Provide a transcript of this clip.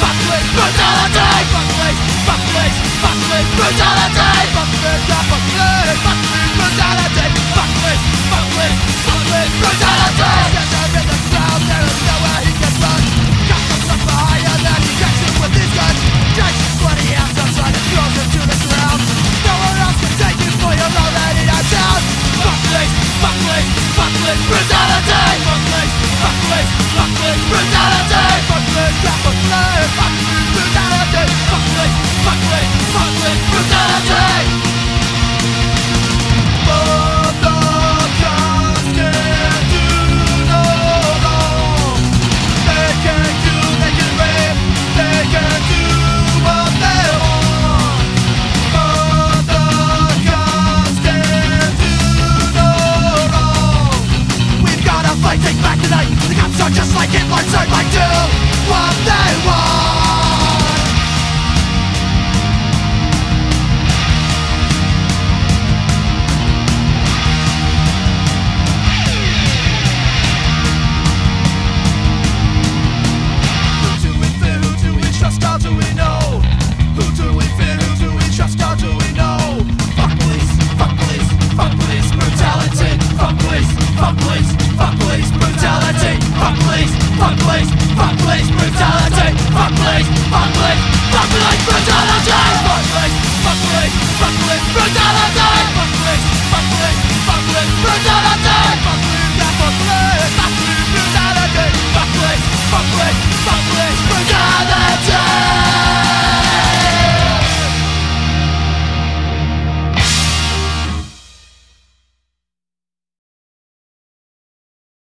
Fuck police brutality. Fuck police. Fuck police. Fuck police brutality. Fuck police. Fuck police. Fuck police brutality. Fuck police. Fuck. Fuck police brutality. Are just like Hitler, turn like do what they want. Who do we fear? Who do we trust? How do we know? Who do we fear? Who do we trust? How do we know? Fuck police, fuck police, fuck police, brutality. Fuck police, fuck police, fuck police, brutality. Fuck police, fuck police, fuck police, brutality. Fuck police, fuck police, fuck police, brutality.